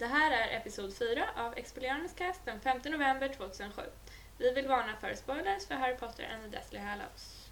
Det här är episod 4 av Expelliarmus Cast den 5 november 2007. Vi vill varna för spoilers för Harry Potter and the Deathly Hallows.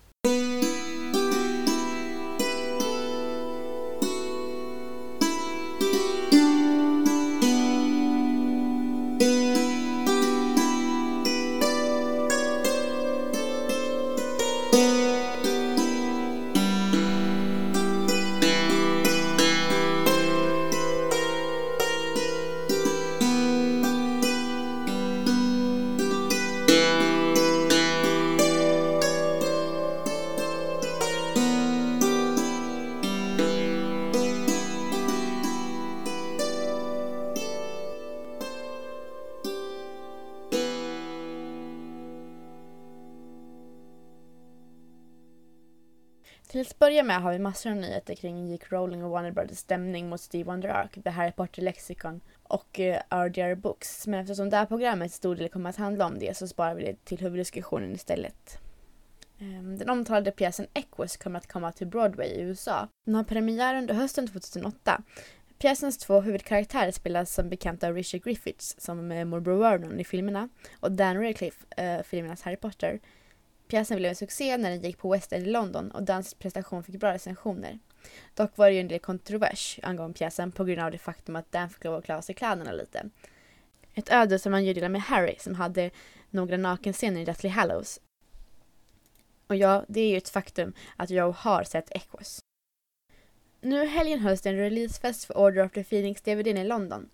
Börja med har vi massor av nyheter kring J.K. Rowling och Warner Brothers stämning mot Steve Wonder Ark, The Harry Potter Lexicon och eh, uh, RDR Books. Men eftersom det här programmet stor del kommer att handla om det så sparar vi det till huvuddiskussionen istället. Um, den omtalade pjäsen Equus kommer att komma till Broadway i USA. Den har premiär under hösten 2008. Pjäsens två huvudkaraktärer spelas som bekant av Richard Griffiths som eh, uh, morbror Vernon i filmerna och Dan Radcliffe, uh, filmernas Harry Potter. Pjäsen blev en succé när den gick på West End i London och Dans prestation fick bra recensioner. Dock var det ju en del kontrovers angående pjäsen på grund av det faktum att Dan fick lov att klä av sig kläderna lite. Ett öde som han ju delar med Harry som hade några nakenscener i Deathly Hallows. Och ja, det är ju ett faktum att jag har sett Equus. Nu i helgen hölls det en releasefest för Order of the Phoenix DVDn i London.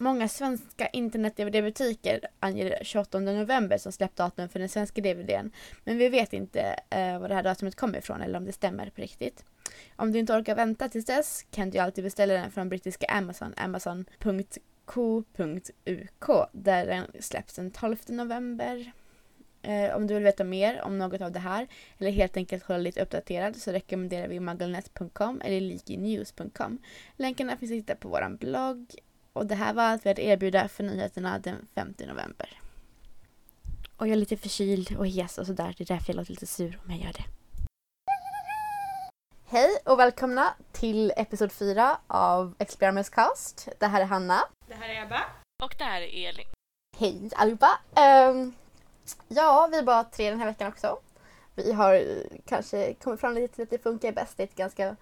Många svenska internet-DVD-butiker anger 28 november som släppdatum för den svenska DVDn. Men vi vet inte eh, var det här datumet kommer ifrån eller om det stämmer på riktigt. Om du inte orkar vänta tills dess kan du alltid beställa den från brittiska Amazon, amazon.co.uk där den släpps den 12 november. Eh, om du vill veta mer om något av det här eller helt enkelt hålla lite uppdaterad så rekommenderar vi maglenet.com eller likinews.com. Länkarna finns att hitta på vår blogg och det här var allt vi hade erbjuda för nyheterna den 5 november. Och jag är lite förkyld och hes och sådär. Det är därför jag låter lite sur om jag gör det. Hej och välkomna till episod 4 av Experiments Cast. Det här är Hanna. Det här är Ebba. Och det här är Elin. Hej allihopa! Um, ja, vi är bara tre den här veckan också. Vi har kanske kommit fram lite till att det funkar bäst. Är ett ganska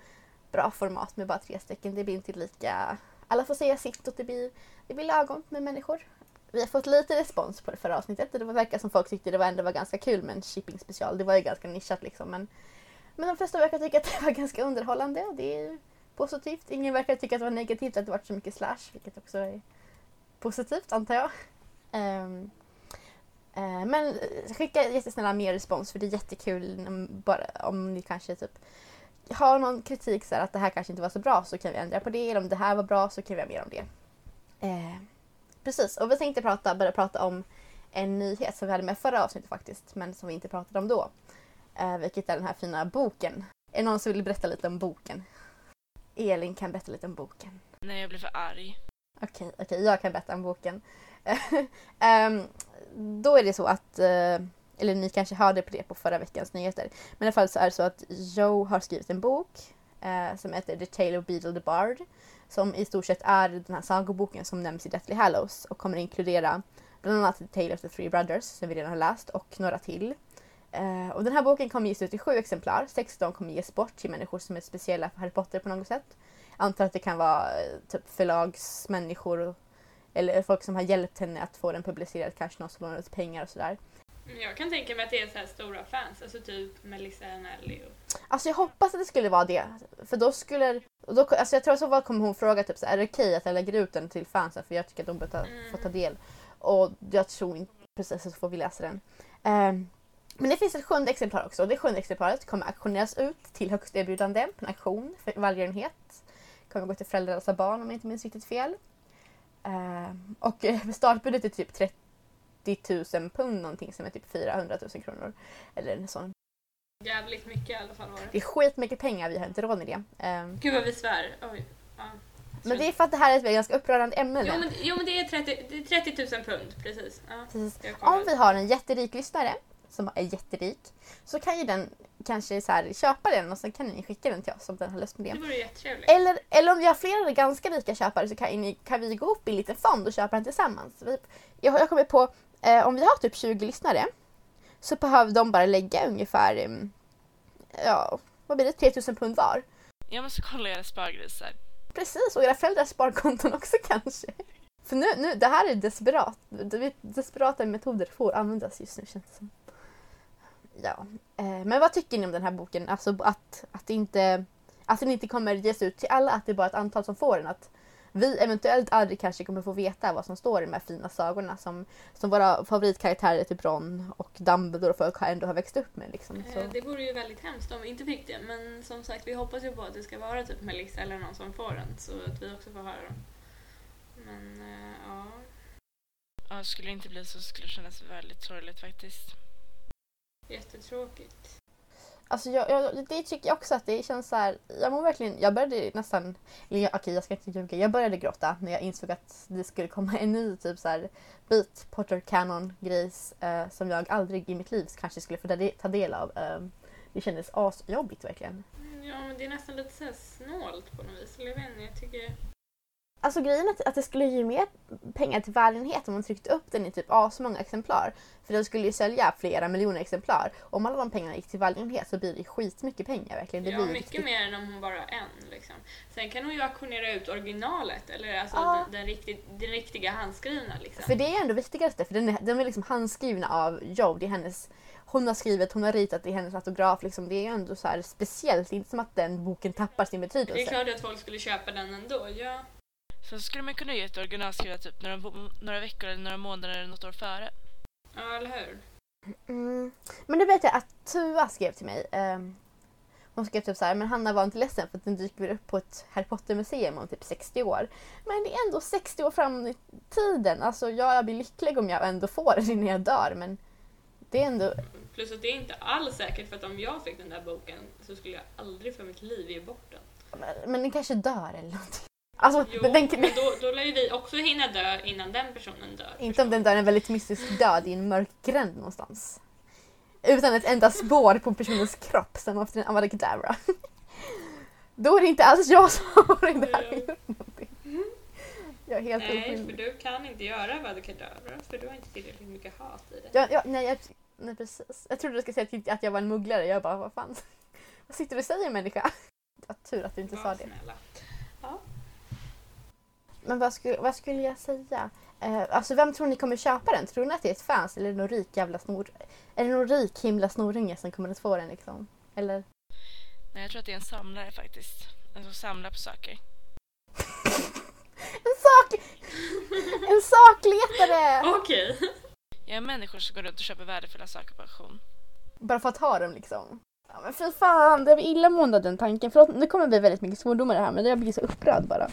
bra format med bara tre stycken. Det blir inte lika alla får säga sitt och det blir, det blir lagom med människor. Vi har fått lite respons på det förra avsnittet och det verkar som folk tyckte det var ändå var ganska kul med en shipping special. Det var ju ganska nischat liksom men, men de flesta verkar tycka att det var ganska underhållande och det är positivt. Ingen verkar tycka att det var negativt att det var så mycket slash vilket också är positivt antar jag. Um, uh, men skicka jättesnälla mer respons för det är jättekul bara om ni kanske typ har någon kritik så här, att det här kanske inte var så bra så kan vi ändra på det. Eller om det här var bra så kan vi göra mer om det. Eh, precis, och vi tänkte prata, börja prata om en nyhet som vi hade med förra avsnittet faktiskt, men som vi inte pratade om då. Eh, vilket är den här fina boken. Är det någon som vill berätta lite om boken? Elin kan berätta lite om boken. Nej, jag blir för arg. Okej, okay, okay, jag kan berätta om boken. um, då är det så att uh, eller ni kanske hörde på det på förra veckans nyheter. Men i alla fall så är det så att Joe har skrivit en bok eh, som heter The Tale of Beedle the Bard. Som i stort sett är den här sagoboken som nämns i Deathly Hallows och kommer inkludera bland annat The Tale of the Three Brothers som vi redan har läst och några till. Eh, och den här boken kommer ges ut i sju exemplar. 16 kommer ges bort till människor som är speciella för Harry Potter på något sätt. Jag antar att det kan vara eh, typ förlagsmänniskor eller folk som har hjälpt henne att få den publicerad, kanske någon som lånat ut pengar och sådär. Jag kan tänka mig att det är så här stora fans, alltså typ Melissa Anelli och... Alltså jag hoppas att det skulle vara det. För då skulle... Då, alltså jag tror så kommer hon fråga typ så är det okej att jag lägger ut den till fansen för jag tycker att de bör ta, mm. få ta del. Och jag tror inte precis får vi läsa den. Um, men det finns ett sjunde exemplar också. Det sjunde exemplaret kommer auktioneras ut till högst erbjudande på en auktion för välgörenhet. Kommer gå till föräldralösa barn om jag inte minns riktigt fel. Uh, och startbudet är typ 30 90 000 pund någonting som är typ 400 000 kronor. Eller en sån. Jävligt mycket i alla fall var det. Det är skitmycket pengar, vi har inte råd med det. Um, Gud vad vi svär. Oj. Ja. Men det är för att det här är ett ganska upprörande ämne. Jo men, jo, men det, är 30, det är 30 000 pund, precis. Ja, precis. Om vi har en jätterik lyssnare som är jätterik så kan ju den kanske så här, köpa den och sen kan ni skicka den till oss om den har löst Det problem. vore jättetrevligt. Eller, eller om vi har flera ganska rika köpare så kan, ni, kan vi gå upp i en liten fond och köpa den tillsammans. Vi, jag, jag kommer på, om vi har typ 20 lyssnare så behöver de bara lägga ungefär, em, ja, vad blir det, 3000 pund var. Jag måste kolla era spargrisar. Precis, och era föräldrars sparkonton också kanske. För nu, nu det här är desperat. Desperata metoder får användas just nu känns det som. Ja, eh, men vad tycker ni om den här boken? Alltså att, att, det inte, att den inte kommer ges ut till alla, att det är bara ett antal som får den. Att vi eventuellt aldrig kanske kommer få veta vad som står i de här fina sagorna som, som våra favoritkaraktärer typ Ron och Dumbledore och folk har ändå har växt upp med. Liksom. Så. Eh, Det vore ju väldigt hemskt om vi inte fick det. Men som sagt, vi hoppas ju på att det ska vara typ Melissa eller någon som får den. Så att vi också får höra dem. Men eh, ja. Ja, skulle det inte bli så skulle det kännas väldigt sorgligt faktiskt. Jättetråkigt. Alltså jag, jag, det tycker jag också att det känns så här. Jag mår verkligen, jag började nästan, eller jag- okej jag ska inte ljuga, jag började gråta när jag insåg att det skulle komma en ny typ så här bit Potter Canon grejs eh, som jag aldrig i mitt liv kanske skulle få ta- ta del av. Eh, det kändes asjobbigt verkligen. Ja, men det är nästan lite så här snålt på något vis. Eller jag vet inte, jag tycker... Alltså grejen att, att det skulle ge mer pengar till välgörenhet om man tryckte upp den i typ asmånga exemplar. För den skulle ju sälja flera miljoner exemplar. Om alla de pengarna gick till välgörenhet så blir det skitmycket pengar verkligen. Det ja, mycket riktigt- mer än om hon bara har en. Liksom. Sen kan hon ju auktionera ut originalet, eller alltså Ja. den, den, riktigt, den riktiga handskrivna. Liksom. För det är ändå viktigaste, för den är, den är liksom handskrivna av Jo. Det är hennes, hon har skrivit, hon har ritat, det är hennes autograf. Liksom. Det är ju ändå så speciellt. Det är inte som att den boken tappar sin Det är betydelse. klart att folk skulle köpa den ändå. Ja. Så skulle man kunna ge ett originalskriva typ några, några veckor eller några månader eller något år före. ja, eller hur? Mm. Men det vet jag att Tua skrev till mig. ehm, hon skrev typ så här, men Hanna var inte ledsen för att den dyker upp på ett Harry Potter-museum om typ 60 år. Men det är ändå 60 år fram i tiden. Alltså ja, jag blir lycklig om jag ändå får den innan jag dör men det är ändå... Plus att det är inte alls säkert för att om jag fick den där boken så skulle jag aldrig för mitt liv ge bort den. Men den kanske dör eller någonting. Alltså, Jo, den, men den, då, då lär ju vi också hinna dö innan den personen dör. inte om den dör en väldigt mystisk död i en mörk gränd någonstans. Utan ett enda spår på personens kropp som efter en Avada Då är det inte alls jag som har varit där och gjort någonting. Jag är helt Nej, för oskyldig. du kan inte göra vad du kan göra för du har inte tillräckligt mycket hat i dig. Jag, jag, nej, jag, nej, precis. Jag trodde du skulle säga att- att jag var en mugglare. Jag bara, vad fan? Vad sitter du och säger människa? Tur att du inte Var sa det. snälla. Men vad skulle, vad skulle jag säga? Eh, alltså vem tror ni kommer köpa den? Tror ni att det är ett fans eller är det någon rik jävla snor... Är det någon rik himla snorunge som kommer att få den liksom? Eller? Nej, jag tror att det är en samlare faktiskt. En som samlar på saker. En sak... En sakletare! Okej. Jag är människor som går runt och köper värdefulla saker på auktion. Bara för att ha dem liksom. Ja, men fy fan, det blir illamående den tanken. Förlåt, nu kommer det bli väldigt mycket svordomar det här men jag blir så upprörd bara.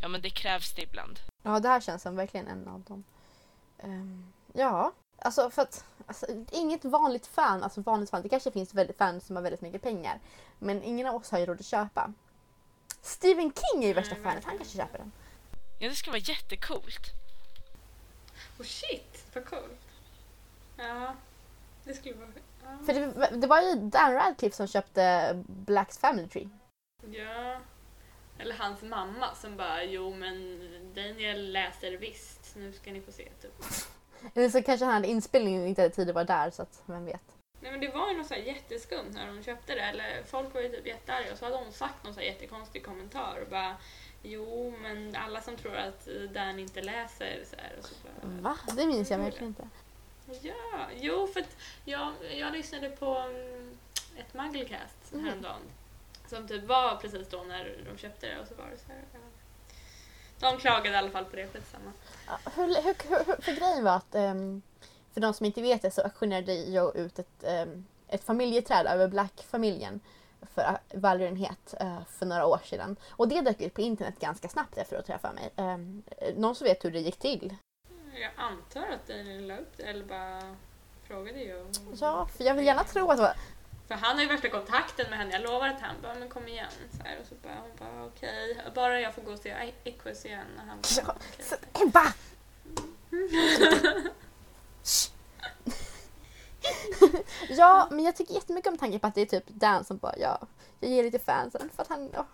Ja, men det krävs det ibland. Ja, det här känns som verkligen en av dem. Ehm, ja, alltså för att alltså, inget vanligt fan, alltså vanligt fan, det kanske finns väldigt fans som har väldigt mycket pengar. Men ingen av oss har ju råd att köpa. Stephen King är ju värsta Nej, fanet, han kanske köper den. Ja, det skulle vara jättecoolt. Oh shit, vad coolt. Ja, det skulle vara... Ja. För det, det var ju Dan Radcliffe som köpte Blacks Family Tree. ja. Eller hans mamma som bara, jo men Daniel läser visst, nu ska ni få se typ. Eller så kanske han inspelningen inte hade tid att vara där så att vem vet. Nej men det var ju något så här jätteskumt när de köpte det, eller folk var ju typ jättearga och så hade hon sagt någon så här jättekonstig kommentar och bara Jo, men alla som tror att Dan inte läser så här och så bara, Va? Det minns jag verkligen inte. Ja, jo för att jag, jag lyssnade på mm, ett Mugglecast Mm. häromdagen. Som typ var precis då när de köpte det och så var det så här. Ja. De klagade i alla fall på det, skitsamma. Ja, Hur, hur, hur, för grejen var att ehm, för de som inte vet det så auktionerade jag ut ett, um, ett familjeträd över Black-familjen för uh, välgörenhet eh, för några år sedan. Och det dök upp på internet ganska snabbt efter att träffa mig. Um, någon som vet hur det gick till? Jag antar att den la upp det, eller bara frågade ju. Ja, för jag vill gärna tro att det var... För han har ju värsta kontakten med henne, jag lovar att han bara, men kom igen. Så här, och så bara, hon bara, okej, bara jag får gå och se Equus igen. Och han bara, Ja. Så, Ebba! Ja, men jag tycker jättemycket om tanken på att det är typ Dan som bara ja, jag ger till fansen för att han... Ja.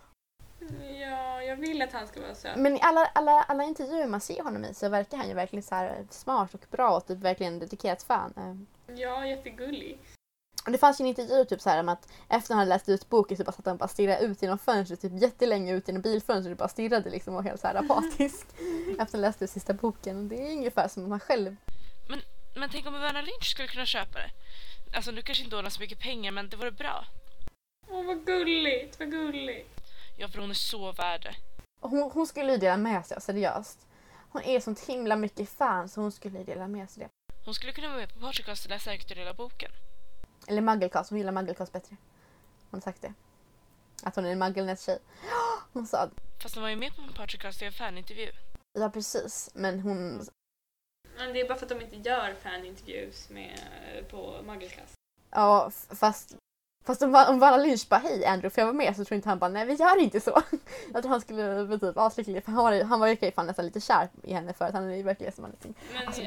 Ja, jag vill att han ska vara söt. Men i alla, alla, alla intervjuer man ser honom i så verkar han ju verkligen så här smart och bra och typ verkligen dedikerat fan. Eh, Ja, jättegullig. Och det fanns ju en intervju typ så här om att efter han hade läst ut boken så bara satt han bara stirrade ut genom fönstret typ jättelänge ut genom bilfönstret och bara stirrade liksom och var helt så här apatisk efter att han läste ut sista boken. Och det är ungefär som att man själv Men tänk om Verna Lynch skulle kunna köpa det? Alltså nu kanske inte hon har så mycket pengar men det vore bra. Åh, vad gulligt, vad gulligt. Ja, för hon är så värd det. Och Hon, hon skulle ju dela med sig, seriöst. Hon är sånt himla mycket fan så hon skulle ju dela med sig det. Hon skulle kunna vara med på Portugal och läsa högt ur hela boken. Eller Mugglecast, hon gillar Mugglecast bättre. Hon har sagt det. Att hon är en Mugglenäs-tjej. Hon sa Fast hon var ju med på en Portugal i en fanintervju. ja precis, men hon... Men det är bara för att de inte gör fanintervjus med, på Mugglecast. Ja, fast... Fast om, om Vanna Lynch bara hej Andrew, får jag vara med? Så tror inte han bara nej vi gör inte så. Jag tror han skulle bli typ aslycklig för han, var, han verkar ju fan nästan lite kär i henne för att han är ju verkligen som han är. Men Alltså-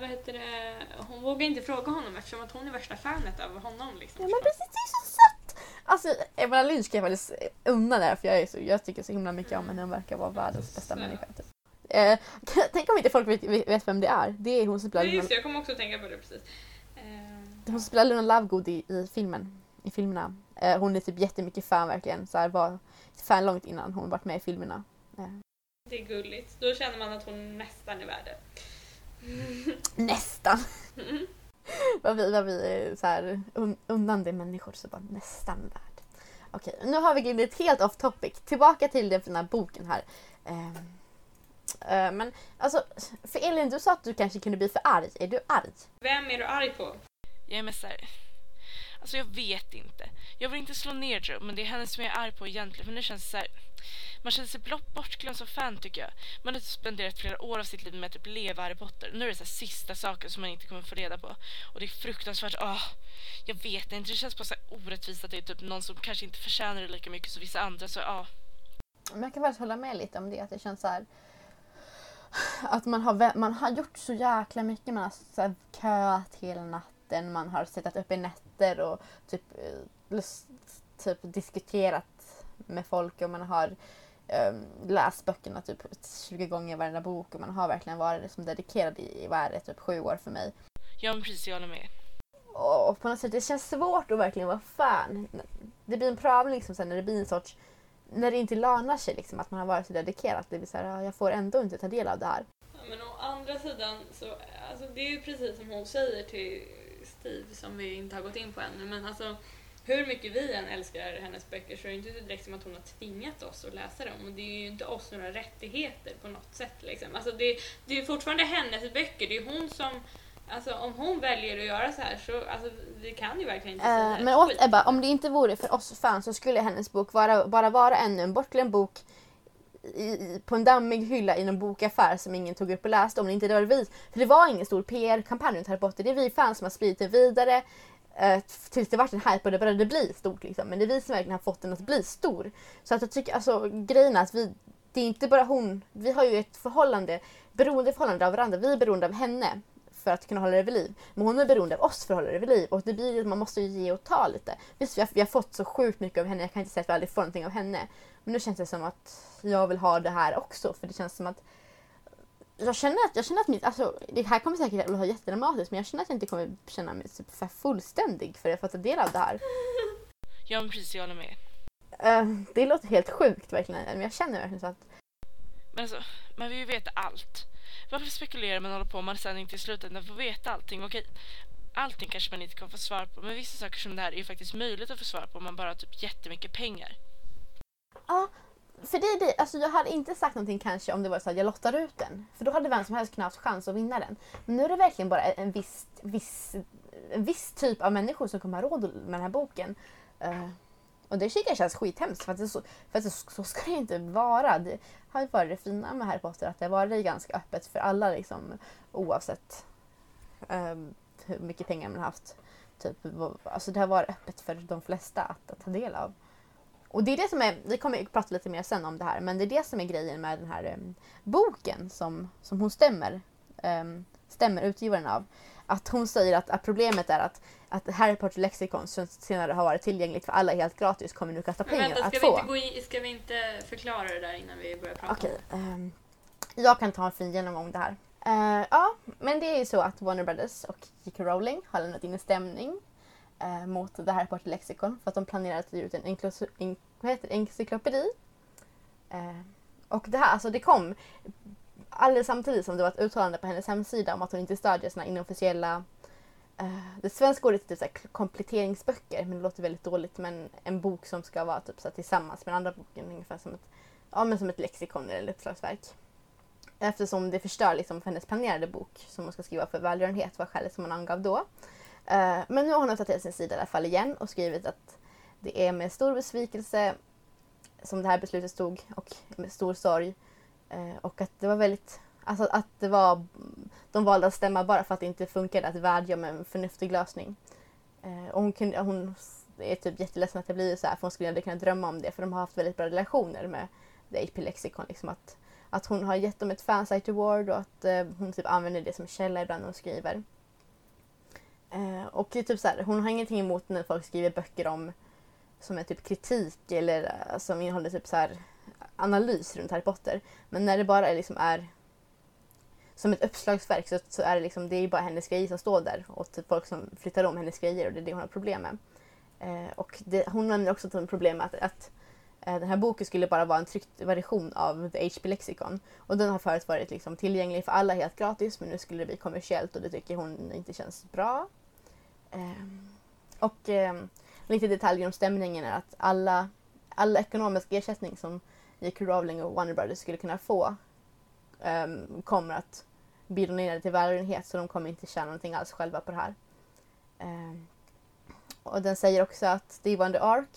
vad heter det? Hon vågar inte fråga honom eftersom att hon är värsta fanet av honom. Liksom. Ja men precis, det är så sött! Alltså Evelina Lynch kan jag faktiskt unna där för jag, är så, jag tycker så himla mycket om henne. Hon verkar vara världens bästa Söt. människa. Typ. Eh, tänk om inte folk vet, vet vem det är. Det är hon som spelar Luna, jag kommer också att tänka på det precis. Eh, hon spelar Luna Lovegood i, i filmen. I filmerna. Eh, hon är typ jättemycket fan verkligen. Så här, var fan långt innan hon varit med i filmerna. Eh, det är gulligt. Då känner man att hon nästan är värd det. Nästan! Mm. vad vi, vad vi är så här un, unnande människor så bara nästan värd. Okej, nu har vi glidit helt off topic. Tillbaka till den här boken här. Ehm, eh, men alltså, för Elin du sa att du kanske kunde bli för arg. Är du arg? Vem är du arg på? Jag är mest såhär... Alltså jag vet inte. Jag vill inte slå ner Joe, men det är henne som jag är arg på egentligen. För nu känns det så här. Man känner sig blott bortglömd som fan tycker jag. Man har typ spenderat flera år av sitt liv med att typ leva Harry Potter. Nu är det så här sista saker som man inte kommer få reda på. Och det är fruktansvärt. Oh, jag vet inte. Det känns bara så här orättvist att det är typ någon som kanske inte förtjänar det lika mycket som vissa andra. Så ja. Men jag kan faktiskt hålla med lite om det. Att det känns så här. Att man har, man har gjort så jäkla mycket. Man har så här köat hela natten. Man har suttit uppe i nätter och typ, eh, typ diskuterat med folk. Och man har um, läst böckerna typ 20 gånger varenda bok. Och man har verkligen varit liksom dedikerad i, i vad är det, typ sju år för mig. Ja men precis, jag håller med. Och på något sätt, det känns svårt att verkligen vara fan. Det blir en prövning liksom sen när det blir en sorts när det inte lönar sig liksom att man har varit så dedikerad. Det blir så här, ja, jag får ändå inte ta del av det här. Ja, men å andra sidan så alltså det är ju precis som hon säger till Steve som vi inte har gått in på ännu. Men alltså hur mycket vi än älskar hennes böcker så är det inte direkt som att hon har tvingat oss att läsa dem. Och det är ju inte oss några rättigheter på något sätt. Liksom. Alltså det, det är ju fortfarande hennes böcker. Det är hon som... Alltså om hon väljer att göra så här så alltså, vi kan ju verkligen inte säga ett men åt. Ebba, om det inte vore för oss fans så skulle hennes bok vara, bara vara ännu en bortglömd bok i, på en dammig hylla i någon bokaffär som ingen tog upp och läste om det inte det var vi. För det var ingen stor PR-kampanj runt Harry Potter. Det är vi fans som har spridit det vidare eh, tills det vart en hype och det började bli stort. Liksom. Men det är vi som verkligen har fått den att bli stor. Så att jag tycker, alltså grejen är att vi, det är inte bara hon. Vi har ju ett förhållande, beroendeförhållande av varandra. Vi är beroende av henne för att kunna hålla det vid liv. Men hon är beroende av oss för att hålla det vid liv. Och det blir att man måste ge och ta lite. Visst, vi har, vi har fått så sjukt mycket av henne. Jag kan inte säga att vi aldrig får någonting av henne. Men nu känns det som att jag vill ha det här också. För det känns som att jag känner att, jag känner att mitt, alltså, det här kommer säkert att vara jättedramatiskt men jag känner att jag inte kommer känna mig typ fullständig för att få ta del av det här. Ja men precis, jag håller med. Eh, det låter helt sjukt verkligen men jag känner verkligen så att Men alltså, man vill ju veta allt. Varför spekulera man håller på om man sen inte i slutändan får veta allting? Okej, allting kanske man inte kommer få svar på, men vissa saker som det här är ju faktiskt möjligt att få svar på om man bara har typ jättemycket pengar. Ja, för det det. Alltså jag hade inte sagt någonting kanske om det var så att jag lottar ut den. För då hade vem som helst kunnat haft chans att vinna den. Men nu är det verkligen bara en viss, viss, en viss typ av människor som kommer ha råd med den här boken. Uh, och det tycker jag känns skithemskt för att, det så, för att det, så ska det inte vara. Det har ju varit det fina med Harry Potter att det har varit ganska öppet för alla liksom oavsett eh, hur mycket pengar man har haft. Typ, alltså det har varit öppet för de flesta att, att ta del av. Och det är det som är, vi kommer att prata lite mer sen om det här, men det är det som är grejen med den här em, boken som, som hon stämmer, em, stämmer utgivaren av. Att hon säger att, att problemet är att, att Harry Potter lexikon som senare har varit tillgängligt för alla helt gratis kommer nu kosta Men pengar vänta, att ska vi, få. inte gå in, ska vi inte förklara det där innan vi börjar prata? Okej, ehm, jag kan ta en fin genomgång det här. Eh, ja, men det är ju så att Warner Brothers och J.K. Rowling har lämnat in en stämning eh, mot det här party-lexikon för att de planerar att ge ut en en, encyklopedi. Eh, och det här, alltså det kom alldeles samtidigt som det var ett uttalande på hennes hemsida om att hon inte stödjer sina inofficiella eh, det svenska ordet är typ så här kompletteringsböcker, men det låter väldigt dåligt. Men en bok som ska vara typ så här tillsammans med den andra boken, ungefär som ett, ja, men som ett lexikon eller uppslagsverk. Eftersom det förstör liksom för hennes planerade bok som hon ska skriva för välgörenhet var skälet som hon angav då. Eh, men nu har hon uppdaterat sin sida i alla fall igen och skrivit att det är med stor besvikelse som det här beslutet stod och med stor sorg. Eh, och att det var väldigt, alltså att det var, de valde att stämma bara för att det inte funkade att vädja om en förnuftig lösning. Eh, och hon, kunde, hon är typ jätteledsen att det blir så här för hon skulle aldrig kunna drömma om det för de har haft väldigt bra relationer med The AP-Lexicon. Liksom att, att hon har gett dem ett fansite award och att hon typ använder det som källa ibland när hon skriver. Eh, och typ så här, hon har ingenting emot när folk skriver böcker om som är typ kritik eller eh, som innehåller typ så här analys runt Harry Potter. Men när det bara är, liksom är som ett uppslagsverk så, så är det liksom, det är bara hennes grejer som står där och typ folk som flyttar om hennes grejer och det är det hon har problem med. Eh, och det, hon nämner också problem med att, att Eh, den här boken skulle bara vara en tryckt version av The HP Lexicon. Och den har förut varit liksom tillgänglig för alla helt gratis men nu skulle det bli kommersiellt och det tycker hon inte känns bra. Eh, och eh, lite detaljer om stämningen är att alla, alla ekonomisk ersättning som J.K. Rowling och Warner Brothers skulle kunna få um, kommer att bli donerade till välgörenhet så de kommer inte tjäna någonting alls själva på det här. Um, och den säger också att Steve Wonder Ark,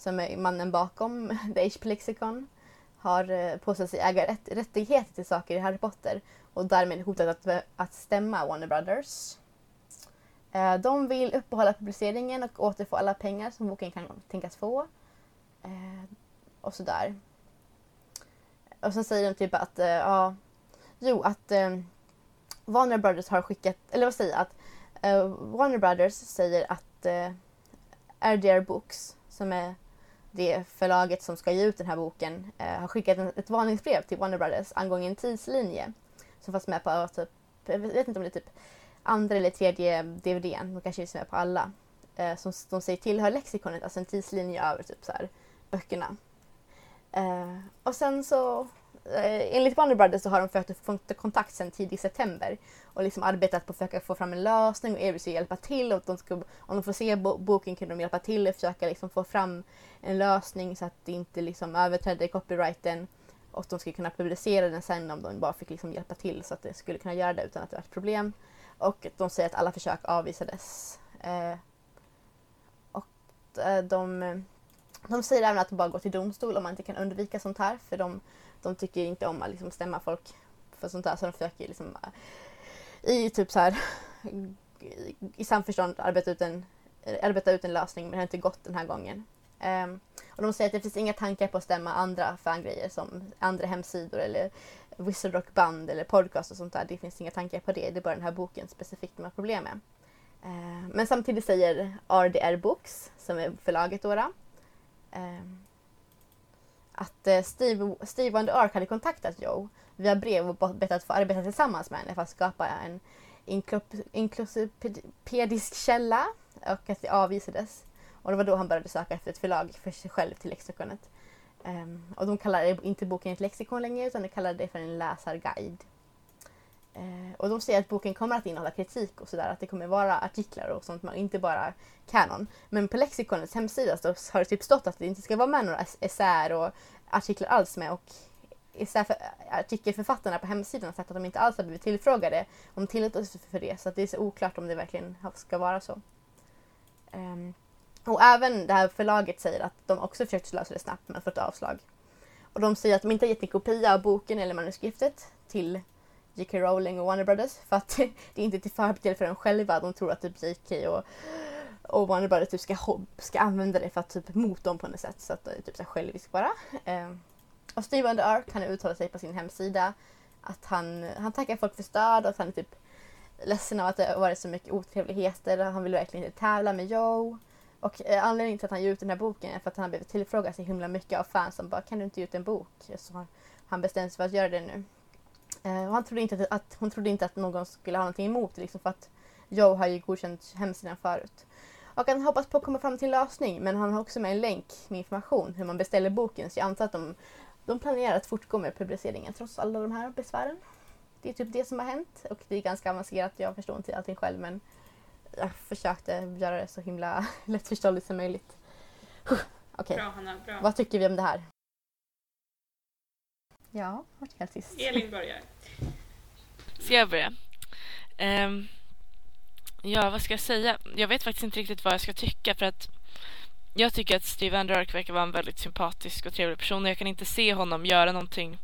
som är mannen bakom The Age Lexicon, har eh, påstått sig äga rätt, rättigheter till saker i Harry Potter och därmed hotat att, att stämma Warner Brothers. Eh, de vill uppehålla publiceringen och återfå alla pengar som boken kan tänkas få. Eh, och sådär. Och sen säger de typ att, ja, jo att Warner Brothers har skickat, eller vad säger jag, att Warner Brothers säger att uh, RDR Books, som är det förlaget som ska ge ut den här boken, eh, har skickat en, ett varningsbrev till Warner Brothers angående en tidslinje som fanns med på typ, jag vet inte om det är typ andra eller tredje DVDn, de kanske finns med på alla, eh, som de säger tillhör lexikonet, alltså en tidslinje över typ så här, böckerna. Eh, och sen så, Eh, enligt Warner Brothers så har de försökt få kontakt sedan tidig september och liksom arbetat på att försöka få fram en lösning och erbjuder sig hjälpa till. Och de ska, om de får se boken kan de hjälpa till och försöka liksom få fram en lösning så att det inte liksom överträder copyrighten och de skulle kunna publicera den sen om de bara fick liksom hjälpa till så att de skulle kunna göra det utan att det var ett problem. Och de säger att alla försök avvisades. Eh, och eh, de de säger även att det bara går till domstol om man inte kan undvika sånt här för de, de tycker inte om att liksom stämma folk för sånt här så de försöker liksom äh, i typ så här i, i samförstånd arbeta ut, en, arbeta ut en lösning men det har inte gått den här gången. Um, och de säger att det finns inga tankar på att stämma andra fangrejer som andra hemsidor eller Whistle Rock band eller podcast och sånt där. Det finns inga tankar på det. Det är bara den här boken specifikt de har problem med. Uh, men samtidigt säger RDR Books, som är förlaget då, Ehm, att eh, Steve, Steve Wonder Ark hade kontaktat Joe via brev och bett att få arbeta tillsammans med henne för att skapa en inklusipedisk källa och att det avvisades. Och det var då han började söka efter ett förlag för sig själv till lexikonet. Um, och de kallade inte boken ett lexikon längre utan de kallade det för en läsarguide. Eh, och de säger att boken kommer att innehålla kritik och sådär, att det kommer vara artiklar och sånt, inte bara kanon. Men på lexikonets hemsida så har det typ stått att det inte ska vara med några essäer och artiklar alls med och för, artikelförfattarna på hemsidan har sagt att de inte alls har blivit tillfrågade om tillåtelse för det, så att det är så oklart om det verkligen ska vara så. Um, och även det här förlaget säger att de också försökt lösa det snabbt men fått avslag. Och de säger att de inte har gett en kopia av boken eller manuskriptet till J.K. Rowling och Warner Brothers för att det är inte till fördel för dem själva. De tror att typ J.K. och, och Warner Brothers typ ska, ska använda det för att typ mot dem på något sätt så att det är typ så själviskt bara. Eh, och Steve Under Ark han uttalar sig på sin hemsida att han, han tackar folk för stöd och att han är typ ledsen av att det har varit så mycket otrevligheter. Han vill verkligen inte tävla med Joe. Och eh, anledningen till att han ger ut den här boken är för att han har blivit tillfrågad så himla mycket av fans som bara kan du inte ge ut en bok? Så han, han bestämde sig för att göra det nu. Eh, han trodde inte att, att, hon trodde inte att någon skulle ha någonting emot det liksom för att Joe har ju godkänt hemsidan förut. Och han hoppas på att komma fram till en lösning men han har också med en länk med information hur man beställer boken så jag antar att de, de planerar att fortgå med publiceringen trots alla de här besvären. Det är typ det som har hänt och det är ganska avancerat. Jag förstår inte allting själv men jag försökte göra det så himla lättförståeligt som möjligt. Okej, okay. Bra Hanna, bra. vad tycker vi om det här? Ja, vart helt tyst. Elin börjar. Ska jag börja? Um, ja, vad ska jag säga? Jag vet faktiskt inte riktigt vad jag ska tycka för att jag tycker att Steve Andrew verkar vara en väldigt sympatisk och trevlig person och jag kan inte se honom göra någonting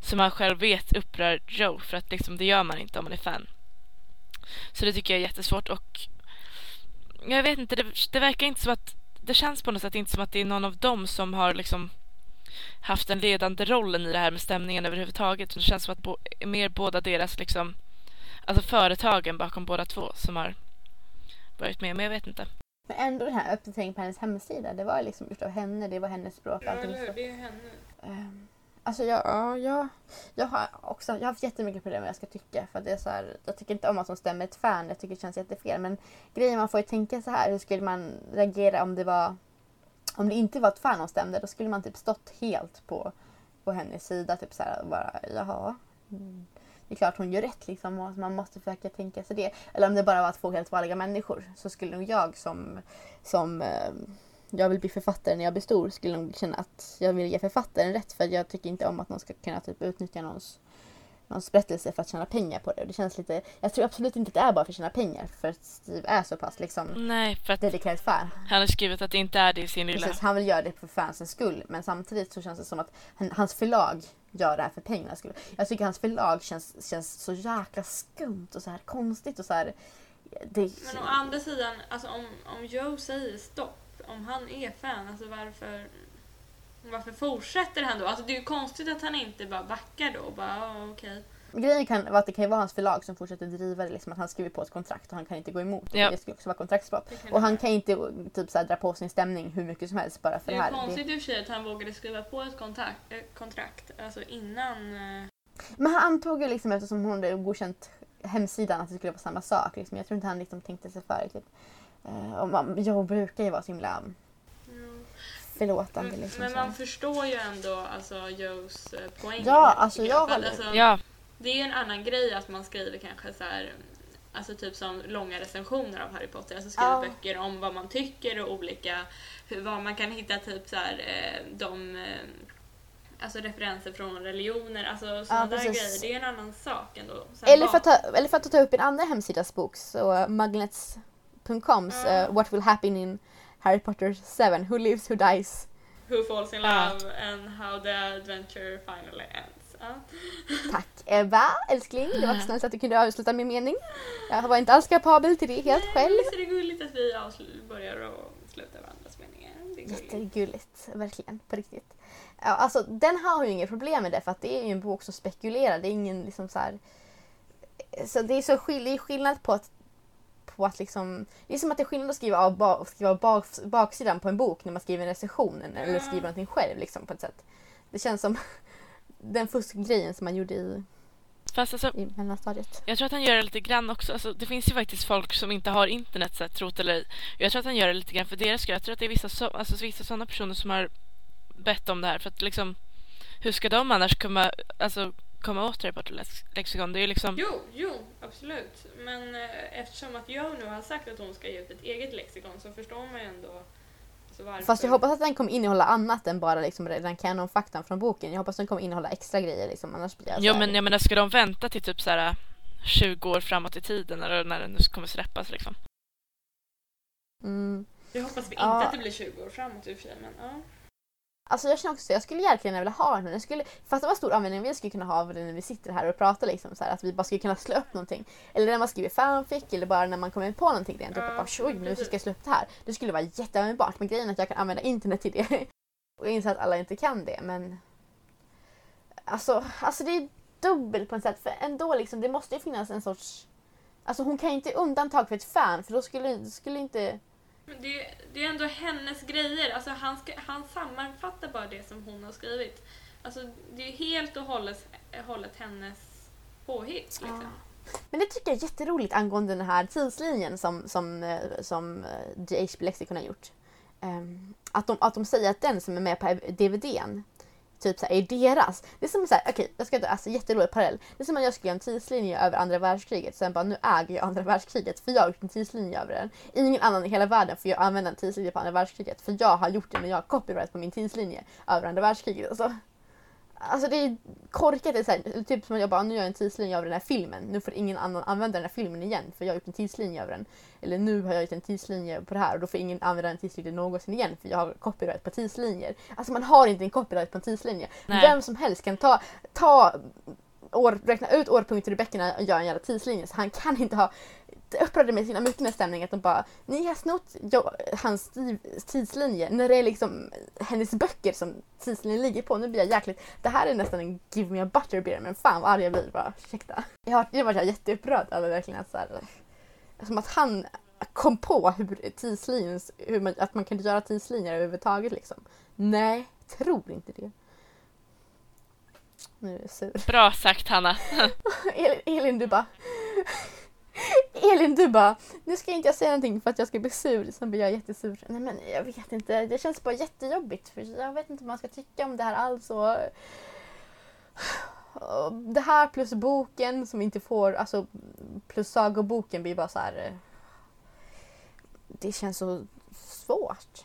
som han själv vet upprör Joe för att liksom, det gör man inte om man är fan. Så det tycker jag är jättesvårt och jag vet inte, det, det verkar inte som att det känns på något sätt inte som att det är någon av dem som har liksom haft den ledande rollen i det här med stämningen överhuvudtaget. Det känns som att bo, mer båda deras liksom, alltså företagen bakom båda två som har varit med, men jag vet inte. Men ändå den här uppdateringen på hennes hemsida, det var liksom gjort av henne, det var hennes språk. Ja, eller det är ju henne. Um, Alltså jag, ja, jag, jag har också jag har haft jättemycket problem med vad jag ska tycka. För det är så här, jag tycker inte om att hon stämmer ett fan. Jag tycker det känns jättefel. Men grejen man får ju tänka så här. Hur skulle man reagera om det var om det inte var ett fan hon stämde? Då skulle man typ stått helt på, på hennes sida. Typ så här, bara jaha. Mm. Det är klart hon gör rätt liksom. Och man måste försöka tänka sig det. Eller om det bara var två helt vanliga människor. Så skulle nog jag som, som ehm, jag vill bli författare när jag blir stor skulle nog känna att jag vill ge författaren rätt för jag tycker inte om att någon ska kunna typ utnyttja någons, någons berättelse för att tjäna pengar på det. Det känns lite, jag tror absolut inte att det är bara för att tjäna pengar för att Steve är så pass liksom Nej, för att dedikerat fan. Han har skrivit att det inte är det i sin lilla... Precis, han vill göra det för fansens skull men samtidigt så känns det som att han, hans förlag gör det här för pengarnas skull. Jag tycker hans förlag känns, känns så jäkla skumt och så här konstigt och så här. Det... Men å andra sidan, alltså om, om Joe säger stopp om han är fan, alltså varför, varför fortsätter han då? Alltså det är ju konstigt att han inte bara backar då och bara oh, okej. Okay. Grejen kan vara att det kan vara hans förlag som fortsätter driva det, liksom att han skriver på ett kontrakt och han kan inte gå emot det. Ja. Det skulle också vara kontraktsbrott. Och han kan inte typ så här, dra på sin stämning hur mycket som helst bara för det, här. Det är konstigt i och för sig att han vågade skriva på ett kontrakt, äh, kontrakt alltså innan. Äh... Men han antog ju liksom eftersom hon hade godkänt hemsidan att det skulle vara samma sak. Liksom. Jag tror inte han liksom tänkte sig för riktigt. Uh, man, jag brukar ju vara så himla. Förlåtande. Men, liksom, men man förstår ju ändå alltså, Joes eh, poäng. Ja, alltså jag håller... Alltså, ja. Det är ju en annan grej att man skriver kanske så här, Alltså typ som långa recensioner av Harry Potter. Alltså skriver ja. böcker om vad man tycker och olika... Hur, vad man kan hitta typ så här, eh, de... Alltså referenser från religioner, alltså sådana ja, där grejer. Det är en annan sak ändå. eller för, att ta, eller för att ta upp en andra hemsidas bok, så Magnets Coms uh, What will happen in Harry Potter 7 Who lives, who dies Who falls in love and how the adventure finally ends. Uh. Tack Ebba, älskling. Det var snällt att du kunde avsluta min mening. Jag var inte alls kapabel till det helt Nej, själv. Visst är det gulligt att vi börjar och slutar varandras meningar. Det är Jättegulligt, verkligen. På riktigt. Ja, alltså, den har ju inget problem med det för att det är ju en bok som spekulerar. Det är ingen liksom så här... Så det är så skill det är skillnad på att på att liksom... Det är som att det är skillnad att skriva av, ba, skriva bak, baksidan på en bok när man skriver en recension mm. eller skriver någonting själv liksom, på ett sätt. Det känns som den fuskgrejen som man gjorde i, Fast alltså, i mellanstadiet. Jag tror att han gör det lite grann också. Alltså, det finns ju faktiskt folk som inte har internet så trot eller Jag tror att han gör det lite grann för deras skull. Jag tror att det är vissa, så, alltså, vissa sådana personer som har bett om det här för att liksom hur ska de annars komma, alltså, komma åt Harry Potter-lexikon? Det är ju liksom... Jo, jo, absolut. Men eh, eftersom att jag nu har sagt att hon ska ge ut ett eget lexikon så förstår man ju ändå alltså Fast jag hoppas att den kommer innehålla annat än bara liksom den kanon-faktan från boken. Jag hoppas att den kommer innehålla extra grejer liksom, annars blir jag Jo men jag menar, ska de vänta till typ så här 20 år framåt i tiden eller när den nu kommer släppas liksom? Mm. Jag hoppas vi inte ja. att det blir 20 år framåt i och för sig, men ja. Alltså jag känner också jag skulle jäkligt vilja ha den. Jag skulle, fast det var stor användning vi skulle kunna ha av den när vi sitter här och pratar liksom så här, att vi bara skulle kunna slå upp någonting. Eller när man skriver fanfic eller bara när man kommer på någonting rent ja, och bara oj nu ska jag slå upp det här. Det skulle vara jätteanvändbart men grejen är att jag kan använda internet till det. och jag inser att alla inte kan det men alltså, alltså det är dubbelt på ett sätt för ändå liksom det måste ju finnas en sorts Alltså hon kan inte ge undantag för ett fan för då skulle, skulle inte... Men det, det är ändå hennes grejer. Alltså han, ska, han sammanfattar bara det som hon har skrivit. Alltså det är helt och hållet, hållet hennes påhitt. Liksom. Men det tycker jag är jätteroligt angående den här tidslinjen som, som, eh, som eh, GHB Lexicon har gjort. Ehm, att, de, att de säger att den som är med på DVDn typ så här, är deras. Det är som så här, okej, okay, jag ska alltså jätterolig parallell. Det är som att jag skulle göra en tidslinje över andra världskriget. Sen bara, nu äger jag andra världskriget för jag har gjort en tidslinje över den. Ingen annan i hela världen får jag använda en tidslinje på andra världskriget för jag har gjort det men jag har copyright på min tidslinje över andra världskriget. Alltså, Alltså det är korkat. Det är så här, typ som att jag bara, nu gör jag en tidslinje över den här filmen. Nu får ingen annan använda den här filmen igen för jag har gjort en tidslinje över den. Eller nu har jag gjort en tidslinje på det här och då får ingen använda den tidslinjen någonsin igen för jag har copyright på tidslinjer. Alltså man har inte en copyright på en tidslinje. Nej. Vem som helst kan ta, ta år, räkna ut årpunkter i böckerna och göra en jävla tidslinje. Så han kan inte ha upprörde mig så mycket med stämningen att de bara ni har snott hans tidslinje när det är liksom hennes böcker som tidslinjen ligger på. Nu blir jag jäkligt, det här är nästan en give me a butterbeer men fan vad arg jag blir bara. Ursäkta. Jag har, jag var jätteupprörd över verkligen att så här, som att han kom på hur tidslinjen, hur man, att man kan göra tidslinjer överhuvudtaget liksom. Nej, tror inte det. Nu är jag sur. Bra sagt Hanna. Elin, Elin du bara Elin du bara, nu ska inte jag säga någonting för att jag ska bli sur. Sen blir jag jättesur. Nej men jag vet inte, det känns bara jättejobbigt. För jag vet inte vad man ska tycka om det här alls. Och... Det här plus boken som inte får, alltså plus sagoboken blir bara så här. Eh, det känns så svårt.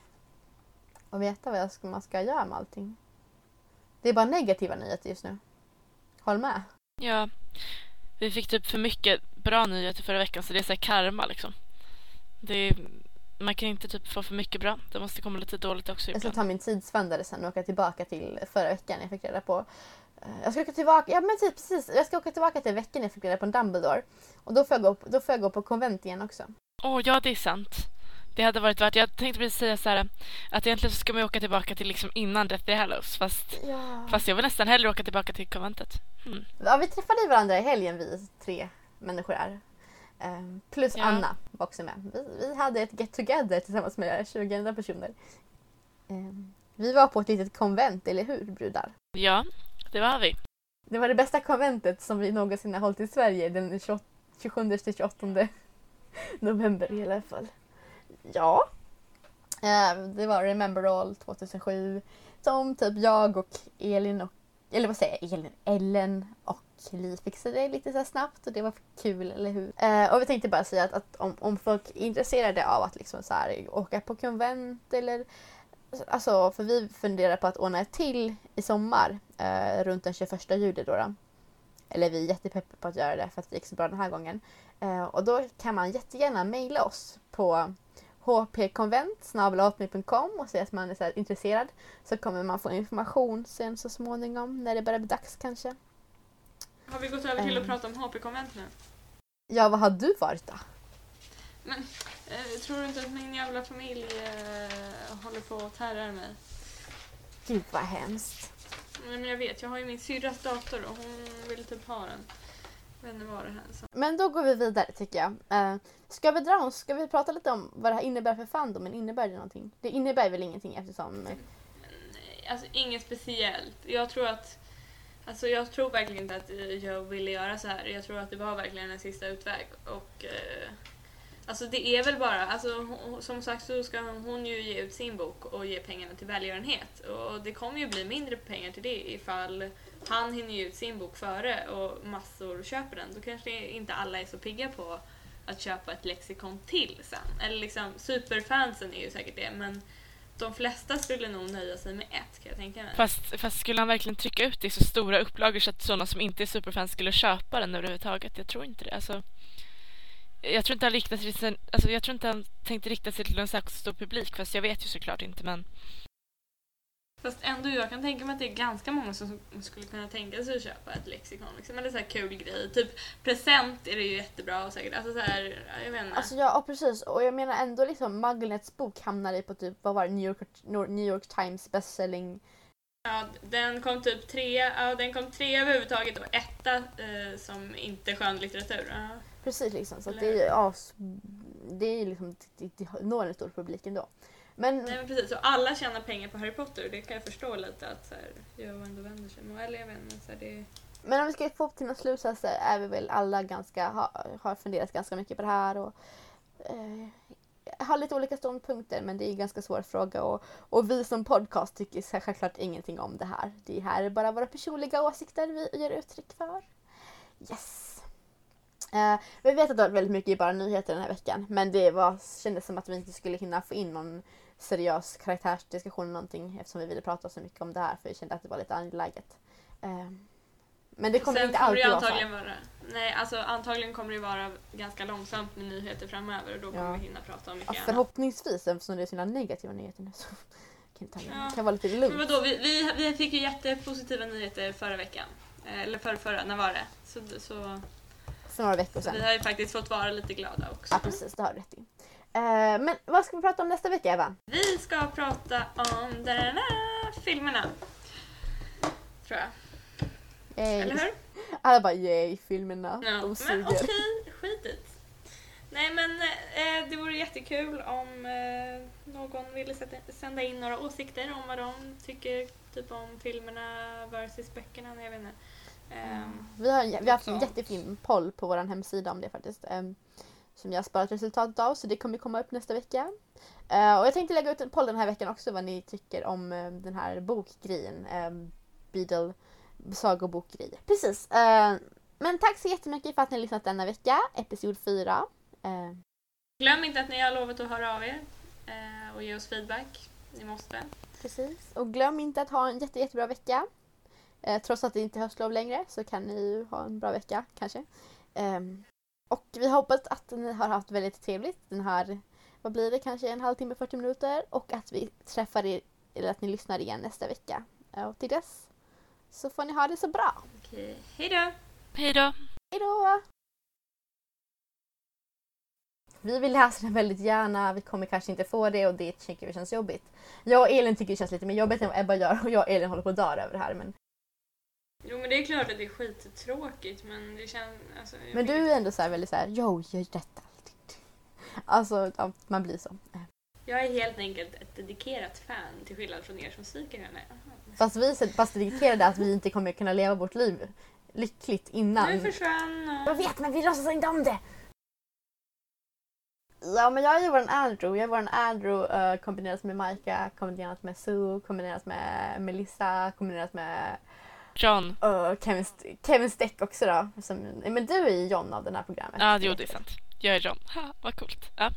Att veta vad man ska göra med allting. Det är bara negativa nyheter just nu. Håll med. Ja, vi fick typ för mycket bra nyheter förra veckan så det är så karma liksom. Är, man kan inte typ få för mycket bra. Det måste komma lite dåligt också ibland. Jag ska ta min tidsvändare sen och åka tillbaka till förra veckan. Jag fick reda på eh, jag ska åka tillbaka, ja men typ precis. Jag ska åka tillbaka till veckan jag fick reda på en Dumbledore. Och då får jag gå, då får jag gå på konvent igen också. Åh, oh, ja det är sant. Det hade varit värt. Jag tänkte precis säga så här att egentligen så ska man åka tillbaka till liksom innan Deathly Hallows fast, ja. fast jag vill nästan hellre åka tillbaka till konventet. Mm. Ja, vi träffade varandra i helgen vi tre människor är. Um, plus ja. Anna var också med. Vi, vi hade ett get together tillsammans med 20 andra personer. Um, vi var på ett litet konvent, eller hur brudar? Ja, det var vi. Det var det bästa konventet som vi någonsin har hållit i Sverige den 27-28 november i alla fall. Ja. Uh, det var Remember All 2007 som typ jag och Elin och, eller vad säger jag, Ellen och Li fixade det lite så snabbt och det var kul, eller hur? Eh, och vi tänkte bara säga att, att om, om, folk är intresserade av att liksom så här, åka på konvent eller Alltså, för vi funderar på att ordna ett till i sommar eh, runt den 21 juli då, då. Eller vi är jättepeppade på att göra det för att det gick så bra den här gången. Eh, och då kan man jättegärna mejla oss på hpkonvent och säga att man är så intresserad. Så kommer man få information sen så småningom när det börjar bli dags kanske. Har vi gått över till att um, prata om HP-konvent nu? Ja, vad har du varit då? Men eh, tror du inte att min jävla familj eh, håller på att terra mig? Gud vad hemskt. Men jag vet, jag har ju min syrras dator och hon vill typ ha den. Inte vad det här så. Men då går vi vidare tycker jag. Uh, ska vi dra ska vi prata lite om vad det här innebär för fandomen? Innebär det någonting? Det innebär väl ingenting eftersom... Nej, alltså inget speciellt. Jag tror att Alltså jag tror verkligen inte att eh, jag ville göra så här. Jag tror att det var verkligen en sista utväg. Och, eh, alltså det är väl bara, alltså, som sagt så ska hon ju ge ut sin bok och ge pengarna till välgörenhet. Och det kommer ju bli mindre pengar till det ifall han hinner ju ut sin bok före och massor köper den. Då kanske inte alla är så pigga på att köpa ett lexikon till sen. Eller liksom, superfansen är ju säkert det men de flesta skulle nog nöja sig med ett kan jag tänka mig. Fast, fast skulle han verkligen trycka ut det i så stora upplagor så att sådana som inte är superfans skulle köpa den överhuvudtaget? Jag tror inte det. Alltså, jag tror inte han riktar sig till, alltså, jag tror inte han tänkte rikta sig till en särskilt stor publik fast jag vet ju såklart inte men Fast ändå, jag kan tänka mig att det är ganska många som skulle kunna tänka sig att köpa ett lexikon. Liksom. Eller så här kul grej. Typ present är det ju jättebra och säkert. Alltså så här, jag menar. Alltså ja, precis. Och jag menar ändå liksom Magnets bok hamnar i på typ, vad var det, New York, New York Times bestselling Ja, den kom typ tre, ja, den kom tre överhuvudtaget och etta eh, som inte skönlitteratur. Ja. Precis liksom. Så det är ju as... Det är ju liksom... Det, det når en stor publik ändå. Men Nej men precis, och alla tjänar pengar på Harry Potter det kan jag förstå lite att så här, jag ändå vänder sig mot. Eller jag vet inte, så här, det... Men om vi ska få upp till några slutsatser är vi väl alla ganska, ha, har funderat ganska mycket på det här och eh, har lite olika ståndpunkter men det är en ganska svår fråga och, och vi som podcast tycker självklart ingenting om det här. Det här är bara våra personliga åsikter vi ger uttryck för. Yes! Eh, vi vet att det har varit väldigt mycket bara nyheter den här veckan men det var, kändes som att vi inte skulle hinna få in någon seriös karaktärsdiskussion eller någonting eftersom vi ville prata så mycket om det här för vi kände att det var lite angeläget. Eh, men det kommer Sen inte kommer det alltid vara så. antagligen vara... Nej, alltså antagligen kommer det vara ganska långsamt med nyheter framöver och då kommer Ja. vi hinna prata om Ja, mycket annat. förhoppningsvis eftersom det är sina negativa nyheter nu så kan det ta- Ja. kan vara lite Men lugnt. vadå, vi, vi, vi fick ju jättepositiva nyheter förra veckan. Eh, Eller förra, förra, när var det? Så, så, För några veckor så vi sedan. har ju faktiskt fått vara lite glada också. Ja precis, det har du rätt i. Eh, men vad ska vi prata om nästa vecka Eva? Vi ska prata om här filmerna. Tror jag. Yay. Eller hur? Alla bara yay, filmerna. Ja. De Men suger. okej, skitigt. Nej men eh, det vore jättekul om eh, någon ville sätta, sända in några åsikter om vad de tycker typ om filmerna versus böckerna. Jag vet inte. Ehm, Vi har, vi har haft en jättefin poll på vår hemsida om det faktiskt. Som jag har sparat resultatet av så det kommer komma upp nästa vecka. Eh, och jag tänkte lägga ut en poll den här veckan också vad ni tycker om eh, den här bokgrejen. Um, Beadle sagobokgrej. Precis. eh, men tack så jättemycket för att ni har lyssnat denna vecka. Episod 4. Eh, Glöm inte att ni har lovat att höra av er och ge oss feedback. Ni måste. Precis. Och glöm inte att ha en jätte, jättebra vecka. Trots att det inte är höstlov längre så kan ni ju ha en bra vecka kanske. Och vi hoppas att ni har haft väldigt trevligt den här, vad blir det, kanske en halvtimme, 40 minuter och att vi träffar er, eller att ni lyssnar igen nästa vecka. Och till dess så får ni ha det så bra. Okej, hej då! Hej då! Hejdå! Vi vill läsa den väldigt gärna, vi kommer kanske inte få det och det tycker vi känns jobbigt. Jag och Elin tycker det känns lite mer jobbigt än vad Ebba gör och jag och Elin håller på att dö över det här. Men, Jo men det är klart att det är skittråkigt men det känns... Alltså, jag men du är ändå så här väldigt såhär, jo, gör rätt alltid. Alltså, ja, man blir så. Eh. Jag är helt enkelt ett dedikerat fan till skillnad från er som sviker henne. Fast vi är fast dedikerade att vi inte kommer kunna leva vårt liv lyckligt innan. Nu försvann... Jag vet, men vi låtsas inte om det! Ja, men jag är ju vår Andrew. Jag är vår Andrew uh, kombinerat med Maika, kombinerat med Sue, kombinerat med Melissa, kombinerat med John. uh, Kevin, St- Kevin Steck också då. Som, men du är ju John av det här programmet. Ja, jo, det är sant. Jag är John. Ha, vad coolt. Ja.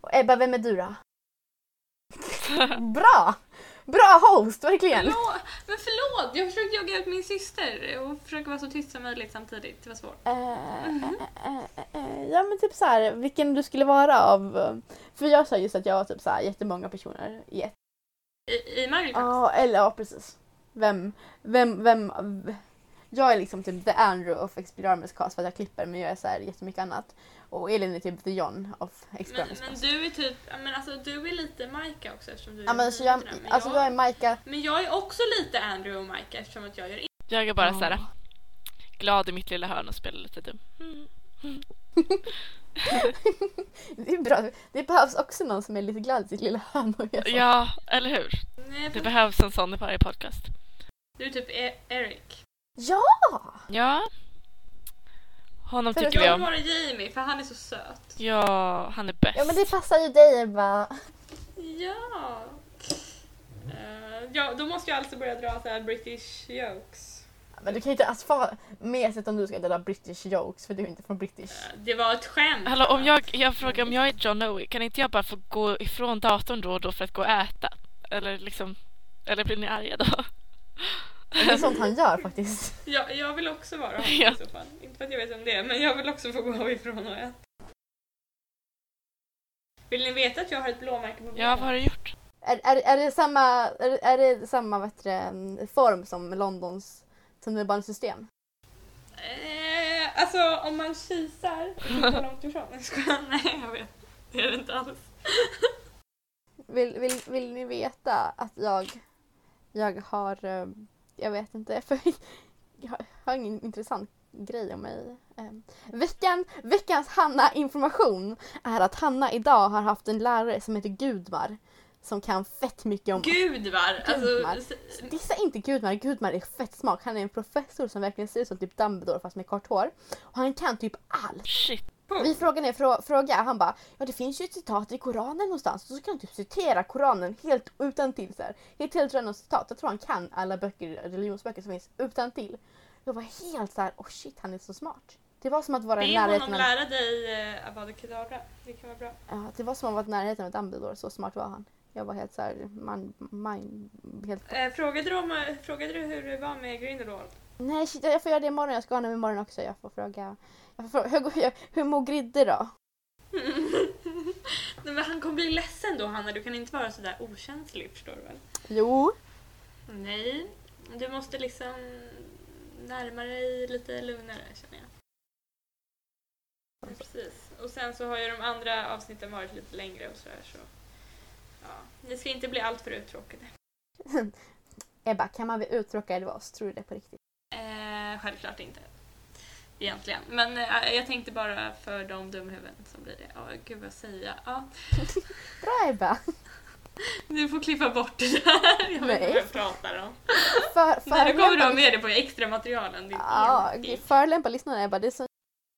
Och Ebba, vem är du då? Bra! Bra host, verkligen! Förlåt, men förlåt! Jag försökte jaga ut min syster och försöka vara så tyst som möjligt samtidigt. Det var svårt. Eh, eh, eh, eh, ja men typ så här, vilken du skulle vara av... För jag sa just att jag var typ så här jättemånga personer i ett. I, i House. Ja, eller ja precis. Vem, vem, vem... Jag är liksom typ the Andrew of Expelliarmus cast för att jag klipper men jag är så här jättemycket annat. Och Elin är typ the John of Men, Expelliarmus men cast. du är typ, men alltså du är lite Maika också eftersom du Ja men så jag, men alltså jag är Maika. Men jag är också lite Andrew och Maika eftersom att jag gör Jag är bara Ja. så här glad i mitt lilla hörn och spelar lite dum. Mm. Det är bra. Det behövs också någon som är lite glad i sitt lilla hörn och gör så. Ja, eller hur? Nej, Det för behövs en sån i varje podcast. Du är typ e- Eric. Ja! Ja. Honom För tycker vi Jag om. vill vara Jamie för han är så söt. Ja, han är bäst. Ja men det passar ju dig Ebba. Ja. Eh, ja, då måste jag alltså börja dra så här British jokes. Men du kan ju inte alltså fan mesigt om du ska dra British jokes för du är inte från British. Eh, det var ett skämt. Hallå, om jag, jag frågar om jag är John Owe, kan inte jag bara få gå ifrån datorn då och då för att gå och äta? Eller liksom, eller blir ni arga då? Det är sånt han gör faktiskt. Jag, jag vill också vara honom Ja. i så fall. Inte för att jag vet om det är, men jag vill också få gå ifrån och äta. Vill ni veta att jag har ett blåmärke på Ja, benen? vad har du gjort? Är, är, är det samma, är, det- är det samma heter det, form som Londons tunnelbanesystem? Eh, alltså om man kisar så långt ifrån. Nej, jag vet. Det är det inte alls. Vill, vill, vill ni veta att jag Jag har, eh, jag vet inte, för jag har- ingen intressant grej om mig. Eh, Veckan, veckans Hanna-information är att Hanna idag har haft en lärare som heter Gudmar. Som kan fett mycket om... Gudvar! Alltså, Gudmar. s- Dissa inte Gudmar, Gudmar är fett smart. Han är en professor som verkligen ser ut som typ Dumbledore fast med kort hår. Och han kan typ allt. Shit. Vi frågade frå fråga, han bara ja det finns ju ett citat i Koranen någonstans så kan han typ citera Koranen helt utan till så här. Helt helt random citat. Jag tror han kan alla böcker, religionsböcker som finns utan till. Jag var helt så här, oh shit han är så smart. Det var som att vara i Be honom närheten av, lära dig uh, Avada Kedavra. Det kan vara bra. ja, det var som att vara i närheten av Dumbledore, så smart var han. Jag var helt så här, man, mind, helt... Eh, frågade, du om, eh, frågade du hur det var med Grindelwald? Nej shit, jag får göra det imorgon, jag ska ha honom imorgon också. Jag får fråga, jag får fråga hur, hur, hur mår Gridde då? Nej, men han kommer bli ledsen då Hanna, du kan inte vara sådär okänslig förstår du väl? Jo. Nej, du måste liksom närma dig lite lugnare känner jag. Ja, Precis. Och sen så har ju de andra avsnitten varit lite längre och sådär så... Ja, ni ska inte bli alltför uttråkade. Ebba, kan man bli uttråkad av oss? Tror du det på riktigt? Eh, självklart inte. Egentligen. Men eh, jag tänkte bara för de dumhuvuden som blir det. Ja, gud vad säger jag? Ja, Bra Ebba! du får klippa bort det där. Jag vet inte vad jag pratar om. För, Nej, då kommer du ha med det på extra materialen. Ja, förolämpa lyssnarna Ebba. Det är så